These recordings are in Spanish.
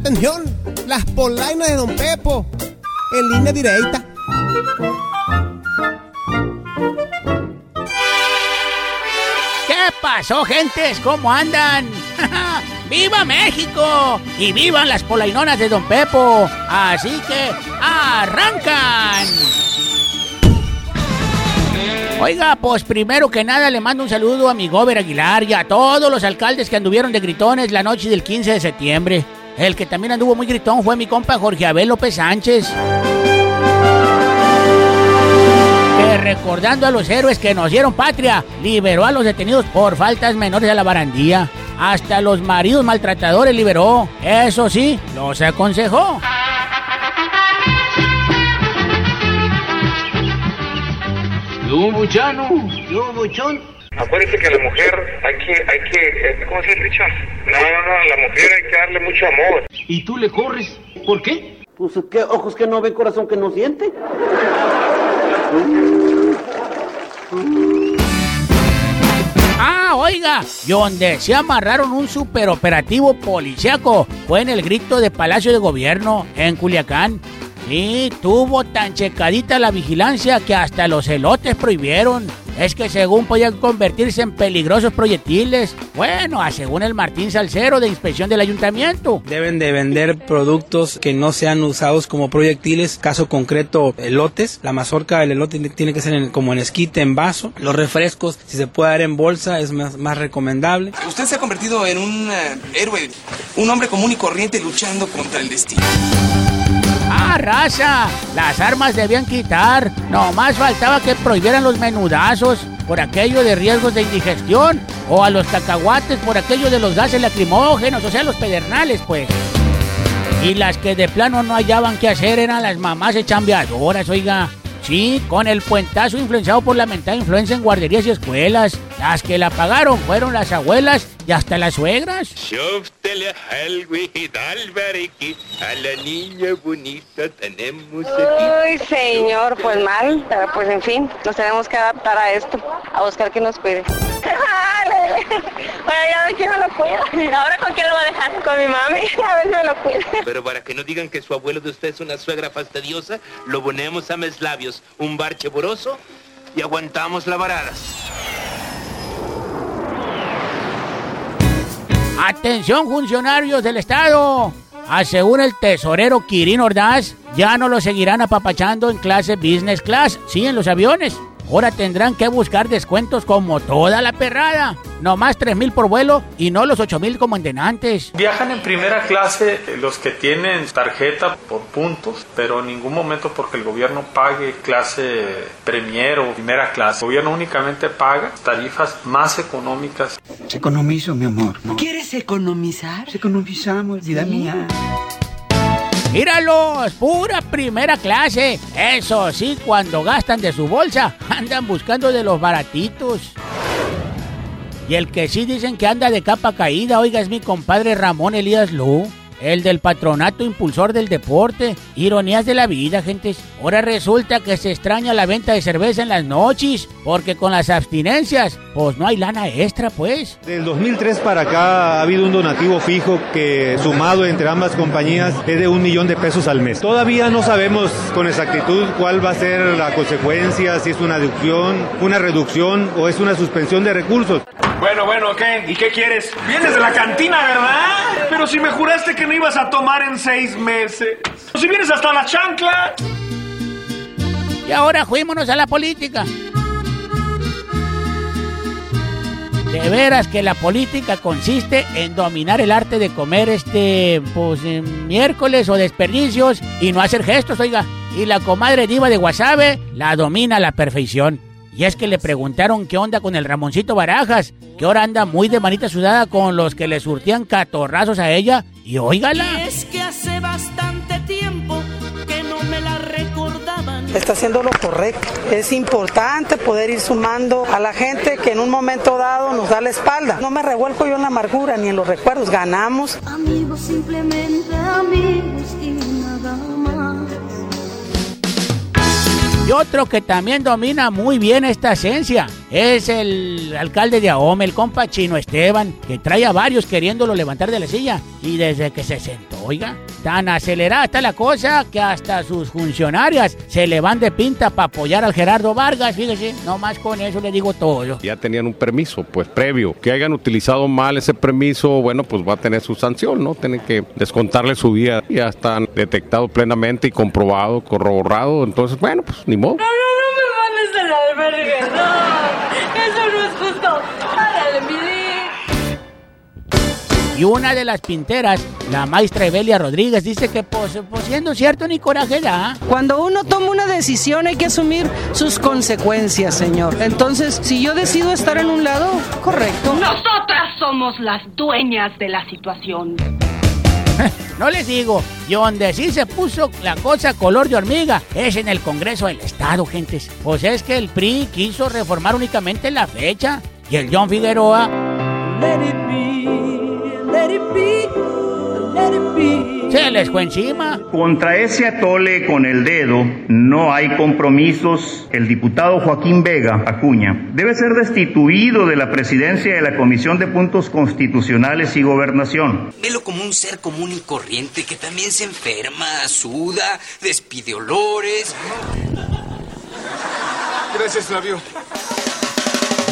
Atención, las polainas de Don Pepo, en línea directa. ¿Qué pasó, gentes? ¿Cómo andan? ¡Viva México! ¡Y vivan las polainonas de Don Pepo! Así que, ¡arrancan! Oiga, pues primero que nada le mando un saludo a mi Gober Aguilar y a todos los alcaldes que anduvieron de gritones la noche del 15 de septiembre. El que también anduvo muy gritón fue mi compa Jorge Abel López Sánchez. Que recordando a los héroes que nos dieron patria, liberó a los detenidos por faltas menores a la barandía. Hasta los maridos maltratadores liberó. Eso sí, los aconsejó. Yo, buchano. Yo, buchón. Acuérdese que a la mujer hay que, hay que, eh, ¿cómo se dice? No, no, no, a la mujer hay que darle mucho amor. ¿Y tú le corres? ¿Por qué? Pues qué ojos que no ve, corazón que no siente. Ah, oiga, y donde se amarraron un superoperativo policiaco fue en el grito de Palacio de Gobierno, en Culiacán. Y tuvo tan checadita la vigilancia que hasta los elotes prohibieron. Es que según podían convertirse en peligrosos proyectiles. Bueno, a según el Martín Salcero de inspección del ayuntamiento. Deben de vender productos que no sean usados como proyectiles, caso concreto elotes. La mazorca del elote tiene que ser en- como en esquite, en vaso. Los refrescos, si se puede dar en bolsa, es más, más recomendable. Usted se ha convertido en un eh, héroe, un hombre común y corriente luchando contra el destino. Ah, raza, las armas debían quitar. Nomás faltaba que prohibieran los menudazos por aquello de riesgos de indigestión o a los cacahuates por aquello de los gases lacrimógenos, o sea, los pedernales, pues. Y las que de plano no hallaban qué hacer eran las mamás echambeadoras, oiga. Sí, con el puentazo influenciado por la mentada influencia en guarderías y escuelas. Las que la pagaron fueron las abuelas y hasta las suegras. Shóftele al Alvariki, a la niña bonita tenemos aquí. Ay, señor, pues mal, pero pues en fin, nos tenemos que adaptar a esto, a buscar que nos cuide. Bueno, ya quién me lo cuida. Ahora con quién lo va a dejar, con mi mami, a ver si me lo cuida. Pero para que no digan que su abuelo de usted es una suegra fastidiosa, lo ponemos a mes labios, un barche boroso y aguantamos la varadas. Atención funcionarios del Estado. Asegura el tesorero Kirin Ordaz, ya no lo seguirán apapachando en clase business class, sí, en los aviones. Ahora tendrán que buscar descuentos como toda la perrada. No más 3 mil por vuelo y no los 8 mil como en antes. Viajan en primera clase eh, los que tienen tarjeta por puntos, pero en ningún momento porque el gobierno pague clase premier o primera clase. El gobierno únicamente paga tarifas más económicas. Economizo, mi amor. ¿Quieres economizar? Economizamos, vida mía. Míralos, pura primera clase. Eso sí, cuando gastan de su bolsa, andan buscando de los baratitos. Y el que sí dicen que anda de capa caída, oiga, es mi compadre Ramón Elías Lu. El del patronato impulsor del deporte. Ironías de la vida, gentes. Ahora resulta que se extraña la venta de cerveza en las noches. Porque con las abstinencias, pues no hay lana extra, pues. Del 2003 para acá ha habido un donativo fijo que sumado entre ambas compañías es de un millón de pesos al mes. Todavía no sabemos con exactitud cuál va a ser la consecuencia, si es una deducción, una reducción o es una suspensión de recursos. Bueno, bueno, ¿qué? ¿Y qué quieres? Vienes de la cantina, ¿verdad? Pero si me juraste que no ibas a tomar en seis meses. Si vienes hasta la chancla. Y ahora fuímonos a la política. De veras que la política consiste en dominar el arte de comer este, pues, eh, miércoles o desperdicios y no hacer gestos, oiga. Y la comadre diva de Guasave la domina a la perfección. Y es que le preguntaron qué onda con el Ramoncito Barajas, que ahora anda muy de manita sudada con los que le surtían catorrazos a ella. Y óigala. Es que hace bastante tiempo que no me la recordaban. Está haciendo lo correcto. Es importante poder ir sumando a la gente que en un momento dado nos da la espalda. No me revuelco yo en la amargura ni en los recuerdos. Ganamos. Amigos, simplemente amigos y Otro que también domina muy bien esta esencia es el alcalde de Ahome, el compa Chino Esteban, que trae a varios queriéndolo levantar de la silla. Y desde que se sentó, oiga, tan acelerada está la cosa que hasta sus funcionarias se le van de pinta para apoyar al Gerardo Vargas. Fíjese, nomás con eso le digo todo. Ya tenían un permiso, pues previo. Que hayan utilizado mal ese permiso, bueno, pues va a tener su sanción, ¿no? Tienen que descontarle su vida. Ya están detectados plenamente y comprobado, corroborado. Entonces, bueno, pues ni No, no, no me mandes al albergue, no. Eso no es justo. Párale, mi Y una de las pinteras, la maestra Evelia Rodríguez, dice que pues, pues siendo cierto ni coraje da. Cuando uno toma una decisión hay que asumir sus consecuencias, señor. Entonces, si yo decido estar en un lado, correcto. Nosotras somos las dueñas de la situación. No les digo, y donde sí se puso la cosa color de hormiga es en el Congreso del Estado, gentes. Pues es que el PRI quiso reformar únicamente la fecha y el John Figueroa se les fue encima. Contra ese atole con el dedo no hay compromisos. El diputado Joaquín Vega Acuña debe ser destituido de la presidencia de la Comisión de Puntos Constitucionales y Gobernación. Velo como un ser común y corriente que también se enferma, suda, despide olores. Gracias, Flavio.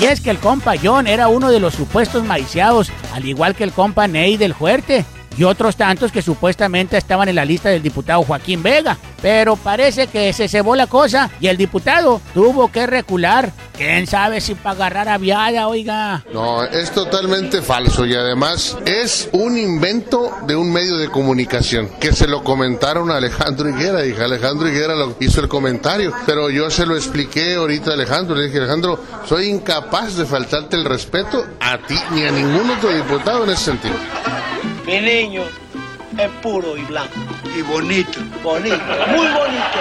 Y es que el compa John era uno de los supuestos maiciados, al igual que el compa Ney del Fuerte y otros tantos que supuestamente estaban en la lista del diputado Joaquín Vega. Pero parece que se cebó la cosa y el diputado tuvo que recular. ¿Quién sabe si para agarrar a viada, oiga? No, es totalmente falso y además es un invento de un medio de comunicación que se lo comentaron a Alejandro Higuera y Alejandro Higuera lo hizo el comentario, pero yo se lo expliqué ahorita a Alejandro, le dije Alejandro, soy incapaz de faltarte el respeto a ti ni a ningún otro diputado en ese sentido. Mi niño es puro y blanco. Y bonito. Bonito, muy bonito.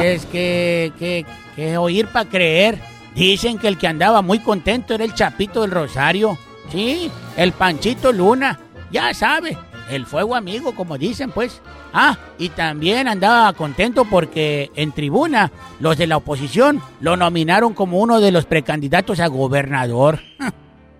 Es que, que, que oír para creer. Dicen que el que andaba muy contento era el Chapito del Rosario. Sí, el Panchito Luna. Ya sabe, el fuego amigo, como dicen, pues. Ah, y también andaba contento porque en tribuna los de la oposición lo nominaron como uno de los precandidatos a gobernador.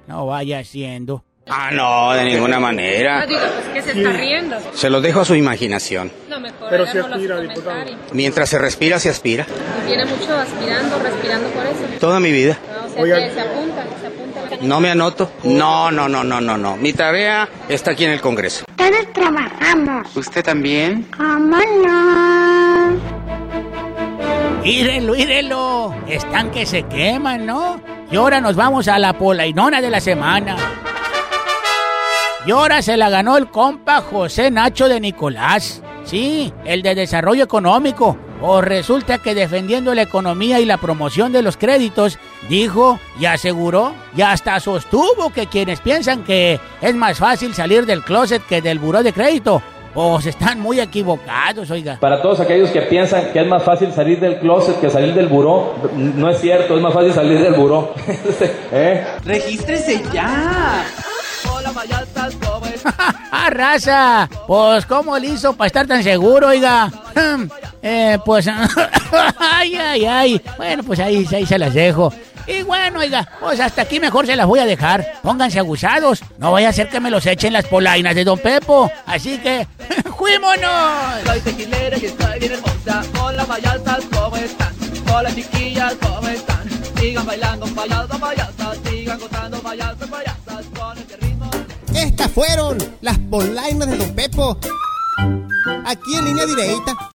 No vaya siendo. Ah, no, de ninguna manera. No digo, pues que se está riendo. Se lo dejo a su imaginación. No, mejor Pero hagámoslo aspira, diputado. comentario. Mientras se respira, se aspira. Y Tiene mucho aspirando, respirando por eso. Toda mi vida. Ah, o sea que se apunta, se apunta. No me anoto. No, no, no, no, no, no. Mi tarea está aquí en el Congreso. Todos trabajamos. ¿Usted también? ¿Cómo no? Írelo, írelo. Están que se queman, ¿no? Y ahora nos vamos a la polainona de la semana. Y ahora se la ganó el compa José Nacho de Nicolás. Sí, el de desarrollo económico. O resulta que defendiendo la economía y la promoción de los créditos, dijo y aseguró y hasta sostuvo que quienes piensan que es más fácil salir del closet que del buró de crédito, pues están muy equivocados, oiga. Para todos aquellos que piensan que es más fácil salir del closet que salir del buró, no es cierto, es más fácil salir del buró. ¿Eh? ¡Regístrese ya! ¡Ah, raza! Pues, ¿cómo le hizo para estar tan seguro, oiga? Eh, pues, ay, ay, ay. Bueno, pues ahí, ahí se las dejo. Y bueno, oiga, pues hasta aquí mejor se las voy a dejar. Pónganse abusados. No vaya a ser que me los echen las polainas de Don Pepo. Así que, ¡juímonos! Soy tequilera y estoy bien hermosa. Hola, payasas, ¿cómo están? Hola, chiquillas, ¿cómo están? Sigan bailando, payasas, payasas. Sigan gozando, payasas, payasas. Con este ritmo. Estas fueron las polainas de Don Pepo. Aquí en línea directa.